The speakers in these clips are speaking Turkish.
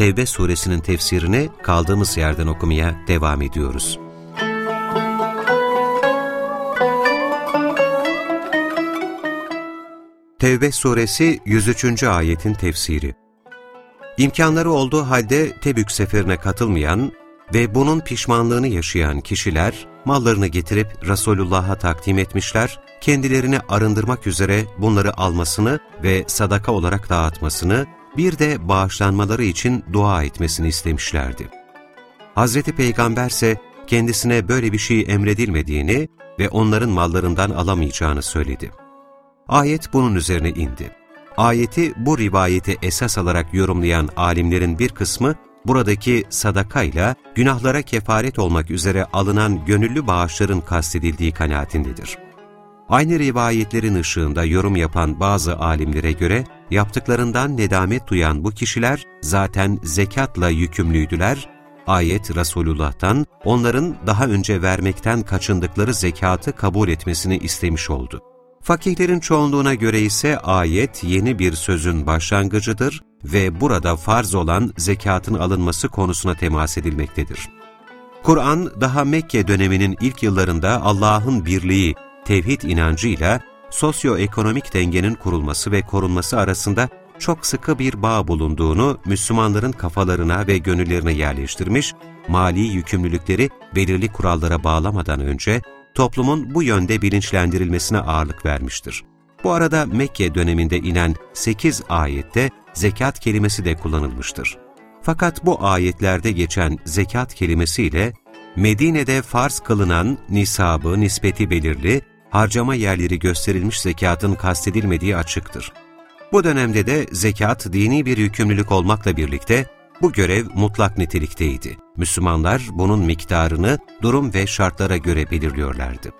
Tevbe suresinin tefsirini kaldığımız yerden okumaya devam ediyoruz. Tevbe suresi 103. ayetin tefsiri İmkanları olduğu halde Tebük seferine katılmayan ve bunun pişmanlığını yaşayan kişiler mallarını getirip Resulullah'a takdim etmişler, kendilerini arındırmak üzere bunları almasını ve sadaka olarak dağıtmasını, bir de bağışlanmaları için dua etmesini istemişlerdi. Hazreti Peygamber ise kendisine böyle bir şey emredilmediğini ve onların mallarından alamayacağını söyledi. Ayet bunun üzerine indi. Ayeti bu rivayeti esas alarak yorumlayan alimlerin bir kısmı, buradaki sadakayla günahlara kefaret olmak üzere alınan gönüllü bağışların kastedildiği kanaatindedir. Aynı rivayetlerin ışığında yorum yapan bazı alimlere göre, yaptıklarından nedamet duyan bu kişiler zaten zekatla yükümlüydüler, ayet Resulullah'tan onların daha önce vermekten kaçındıkları zekatı kabul etmesini istemiş oldu. Fakihlerin çoğunluğuna göre ise ayet yeni bir sözün başlangıcıdır ve burada farz olan zekatın alınması konusuna temas edilmektedir. Kur'an daha Mekke döneminin ilk yıllarında Allah'ın birliği, tevhid inancıyla sosyoekonomik dengenin kurulması ve korunması arasında çok sıkı bir bağ bulunduğunu Müslümanların kafalarına ve gönüllerine yerleştirmiş, mali yükümlülükleri belirli kurallara bağlamadan önce toplumun bu yönde bilinçlendirilmesine ağırlık vermiştir. Bu arada Mekke döneminde inen 8 ayette zekat kelimesi de kullanılmıştır. Fakat bu ayetlerde geçen zekat kelimesiyle Medine'de farz kılınan nisabı, nispeti belirli, harcama yerleri gösterilmiş zekatın kastedilmediği açıktır. Bu dönemde de zekat dini bir yükümlülük olmakla birlikte bu görev mutlak nitelikteydi. Müslümanlar bunun miktarını durum ve şartlara göre belirliyorlardı.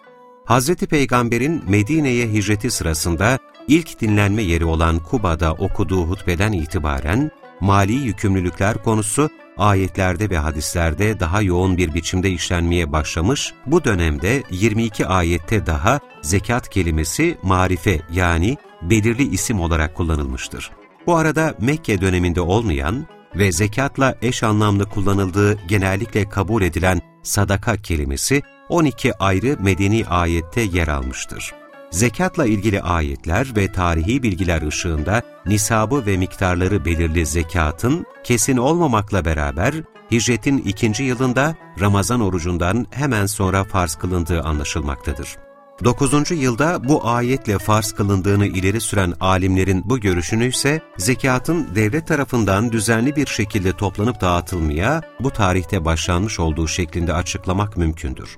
Hz. Peygamber'in Medine'ye hicreti sırasında ilk dinlenme yeri olan Kuba'da okuduğu hutbeden itibaren mali yükümlülükler konusu ayetlerde ve hadislerde daha yoğun bir biçimde işlenmeye başlamış, bu dönemde 22 ayette daha zekat kelimesi marife yani belirli isim olarak kullanılmıştır. Bu arada Mekke döneminde olmayan ve zekatla eş anlamlı kullanıldığı genellikle kabul edilen sadaka kelimesi 12 ayrı medeni ayette yer almıştır. Zekatla ilgili ayetler ve tarihi bilgiler ışığında nisabı ve miktarları belirli zekatın kesin olmamakla beraber hicretin ikinci yılında Ramazan orucundan hemen sonra farz kılındığı anlaşılmaktadır. 9. yılda bu ayetle farz kılındığını ileri süren alimlerin bu görüşünü ise zekatın devlet tarafından düzenli bir şekilde toplanıp dağıtılmaya bu tarihte başlanmış olduğu şeklinde açıklamak mümkündür.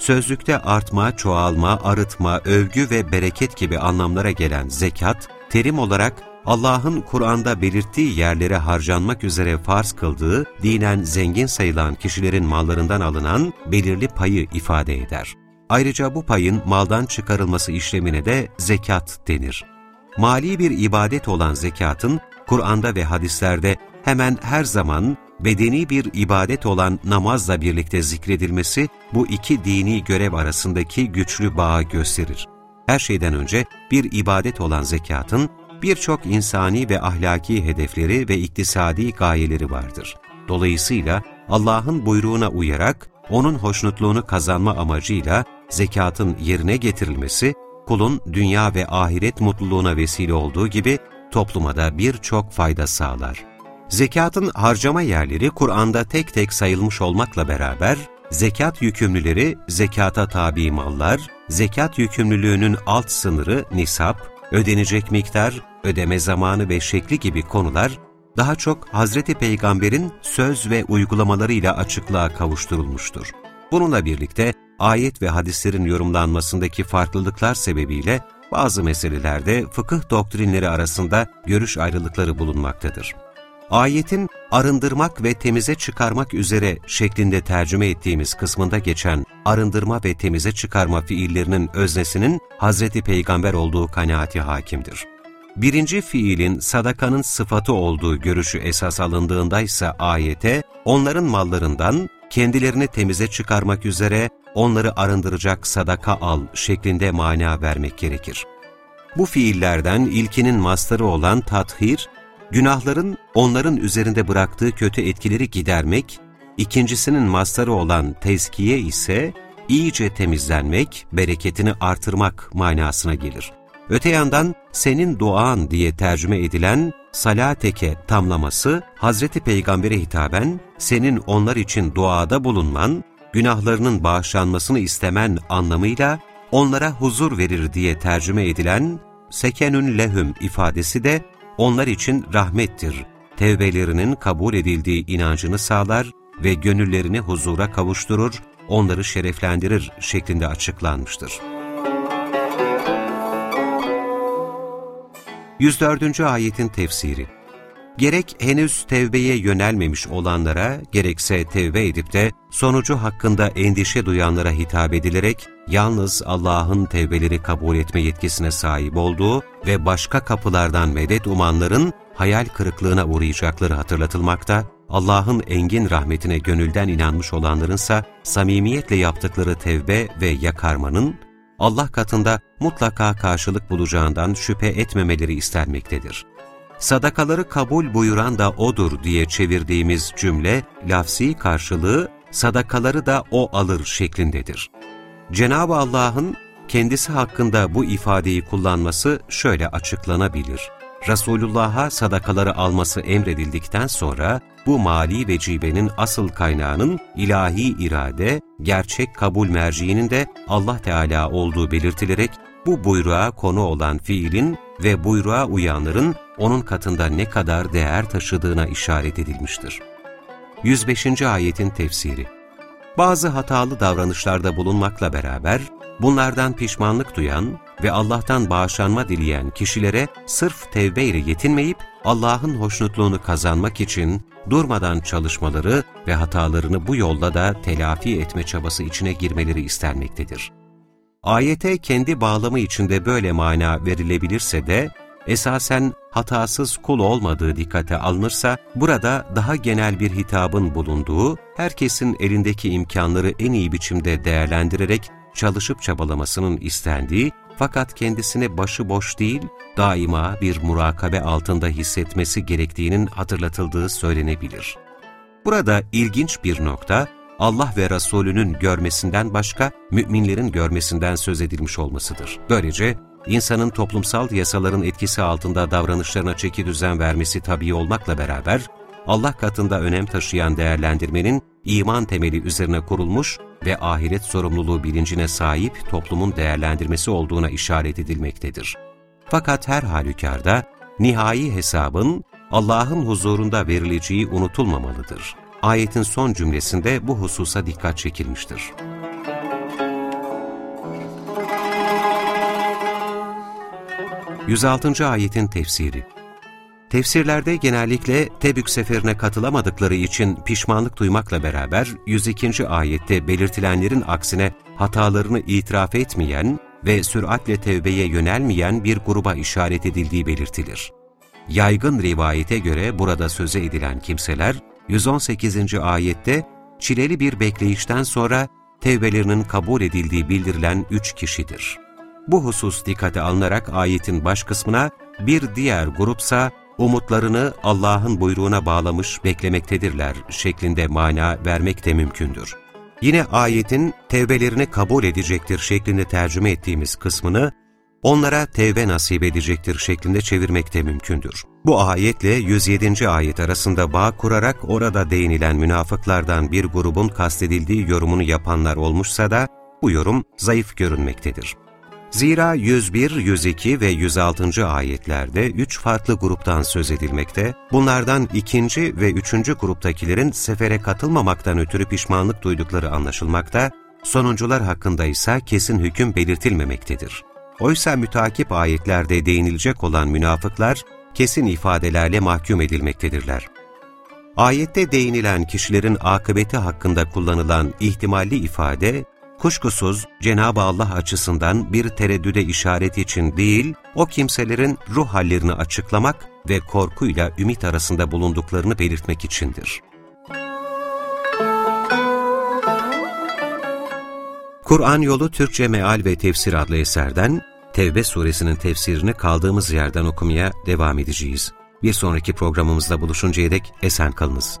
Sözlükte artma, çoğalma, arıtma, övgü ve bereket gibi anlamlara gelen zekat, terim olarak Allah'ın Kur'an'da belirttiği yerlere harcanmak üzere farz kıldığı, dinen zengin sayılan kişilerin mallarından alınan belirli payı ifade eder. Ayrıca bu payın maldan çıkarılması işlemine de zekat denir. Mali bir ibadet olan zekatın, Kur'an'da ve hadislerde hemen her zaman bedeni bir ibadet olan namazla birlikte zikredilmesi bu iki dini görev arasındaki güçlü bağı gösterir. Her şeyden önce bir ibadet olan zekatın birçok insani ve ahlaki hedefleri ve iktisadi gayeleri vardır. Dolayısıyla Allah'ın buyruğuna uyarak onun hoşnutluğunu kazanma amacıyla zekatın yerine getirilmesi, kulun dünya ve ahiret mutluluğuna vesile olduğu gibi topluma da birçok fayda sağlar. Zekatın harcama yerleri Kur'an'da tek tek sayılmış olmakla beraber, zekat yükümlüleri zekata tabi mallar, zekat yükümlülüğünün alt sınırı nisap, ödenecek miktar, ödeme zamanı ve şekli gibi konular daha çok Hazreti Peygamber'in söz ve uygulamalarıyla açıklığa kavuşturulmuştur. Bununla birlikte ayet ve hadislerin yorumlanmasındaki farklılıklar sebebiyle bazı meselelerde fıkıh doktrinleri arasında görüş ayrılıkları bulunmaktadır. Ayetin arındırmak ve temize çıkarmak üzere şeklinde tercüme ettiğimiz kısmında geçen arındırma ve temize çıkarma fiillerinin öznesinin Hazreti Peygamber olduğu kanaati hakimdir. Birinci fiilin sadakanın sıfatı olduğu görüşü esas alındığında ise ayete, onların mallarından kendilerini temize çıkarmak üzere onları arındıracak sadaka al şeklinde mana vermek gerekir. Bu fiillerden ilkinin mastarı olan tathir, günahların onların üzerinde bıraktığı kötü etkileri gidermek, ikincisinin mastarı olan tezkiye ise iyice temizlenmek, bereketini artırmak manasına gelir. Öte yandan senin duan diye tercüme edilen salateke tamlaması Hazreti Peygamber'e hitaben senin onlar için duada bulunman, günahlarının bağışlanmasını istemen anlamıyla onlara huzur verir diye tercüme edilen sekenün lehüm ifadesi de onlar için rahmettir. Tevbelerinin kabul edildiği inancını sağlar ve gönüllerini huzura kavuşturur, onları şereflendirir şeklinde açıklanmıştır. 104. Ayetin Tefsiri Gerek henüz tevbeye yönelmemiş olanlara, gerekse tevbe edip de sonucu hakkında endişe duyanlara hitap edilerek, yalnız Allah'ın tevbeleri kabul etme yetkisine sahip olduğu ve başka kapılardan medet umanların hayal kırıklığına uğrayacakları hatırlatılmakta, Allah'ın engin rahmetine gönülden inanmış olanlarınsa samimiyetle yaptıkları tevbe ve yakarmanın, Allah katında mutlaka karşılık bulacağından şüphe etmemeleri istenmektedir. Sadakaları kabul buyuran da O'dur diye çevirdiğimiz cümle, lafsi karşılığı sadakaları da O alır şeklindedir. Cenab-ı Allah'ın kendisi hakkında bu ifadeyi kullanması şöyle açıklanabilir. Resulullah'a sadakaları alması emredildikten sonra bu mali vecibenin asıl kaynağının ilahi irade, gerçek kabul merciğinin de Allah Teala olduğu belirtilerek bu buyruğa konu olan fiilin ve buyruğa uyanların onun katında ne kadar değer taşıdığına işaret edilmiştir. 105. Ayetin Tefsiri Bazı hatalı davranışlarda bulunmakla beraber, bunlardan pişmanlık duyan ve Allah'tan bağışlanma dileyen kişilere sırf tevbe ile yetinmeyip Allah'ın hoşnutluğunu kazanmak için durmadan çalışmaları ve hatalarını bu yolda da telafi etme çabası içine girmeleri istenmektedir. Ayete kendi bağlamı içinde böyle mana verilebilirse de, esasen hatasız kul olmadığı dikkate alınırsa, burada daha genel bir hitabın bulunduğu, herkesin elindeki imkanları en iyi biçimde değerlendirerek çalışıp çabalamasının istendiği, fakat kendisini başıboş değil, daima bir murakabe altında hissetmesi gerektiğinin hatırlatıldığı söylenebilir. Burada ilginç bir nokta, Allah ve Resulünün görmesinden başka müminlerin görmesinden söz edilmiş olmasıdır. Böylece insanın toplumsal yasaların etkisi altında davranışlarına çeki düzen vermesi tabii olmakla beraber, Allah katında önem taşıyan değerlendirmenin iman temeli üzerine kurulmuş ve ahiret sorumluluğu bilincine sahip toplumun değerlendirmesi olduğuna işaret edilmektedir. Fakat her halükarda nihai hesabın Allah'ın huzurunda verileceği unutulmamalıdır. Ayetin son cümlesinde bu hususa dikkat çekilmiştir. Yüz ayetin tefsiri Tefsirlerde genellikle Tebük seferine katılamadıkları için pişmanlık duymakla beraber 102. ayette belirtilenlerin aksine hatalarını itiraf etmeyen ve süratle tevbeye yönelmeyen bir gruba işaret edildiği belirtilir. Yaygın rivayete göre burada söze edilen kimseler 118. ayette çileli bir bekleyişten sonra tevbelerinin kabul edildiği bildirilen üç kişidir. Bu husus dikkate alınarak ayetin baş kısmına bir diğer grupsa umutlarını Allah'ın buyruğuna bağlamış beklemektedirler şeklinde mana vermek de mümkündür. Yine ayetin tevbelerini kabul edecektir şeklinde tercüme ettiğimiz kısmını onlara tevbe nasip edecektir şeklinde çevirmek de mümkündür. Bu ayetle 107. ayet arasında bağ kurarak orada değinilen münafıklardan bir grubun kastedildiği yorumunu yapanlar olmuşsa da bu yorum zayıf görünmektedir. Zira 101, 102 ve 106. ayetlerde üç farklı gruptan söz edilmekte, bunlardan ikinci ve üçüncü gruptakilerin sefere katılmamaktan ötürü pişmanlık duydukları anlaşılmakta, sonuncular hakkında ise kesin hüküm belirtilmemektedir. Oysa mütakip ayetlerde değinilecek olan münafıklar, kesin ifadelerle mahkum edilmektedirler. Ayette değinilen kişilerin akıbeti hakkında kullanılan ihtimalli ifade, kuşkusuz Cenab-ı Allah açısından bir tereddüde işaret için değil, o kimselerin ruh hallerini açıklamak ve korkuyla ümit arasında bulunduklarını belirtmek içindir. Kur'an Yolu Türkçe Meal ve Tefsir adlı eserden Tevbe suresinin tefsirini kaldığımız yerden okumaya devam edeceğiz. Bir sonraki programımızda buluşuncaya dek esen kalınız.